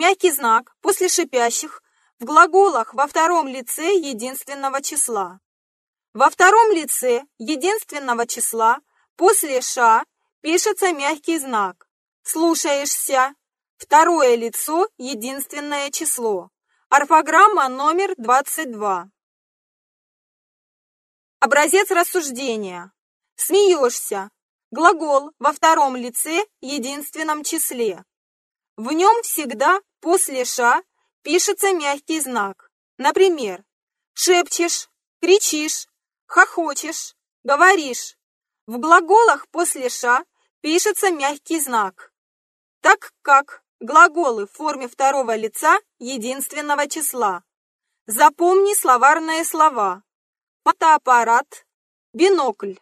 Мягкий знак после шипящих в глаголах во втором лице единственного числа. Во втором лице единственного числа после «ша» пишется мягкий знак. Слушаешься. Второе лицо – единственное число. Орфограмма номер 22. Образец рассуждения. Смеешься. Глагол во втором лице единственном числе. В нем всегда после «ша» пишется мягкий знак. Например, шепчешь, кричишь, хохочешь, говоришь. В глаголах после «ша» пишется мягкий знак, так как глаголы в форме второго лица единственного числа. Запомни словарные слова. Фотоаппарат, бинокль.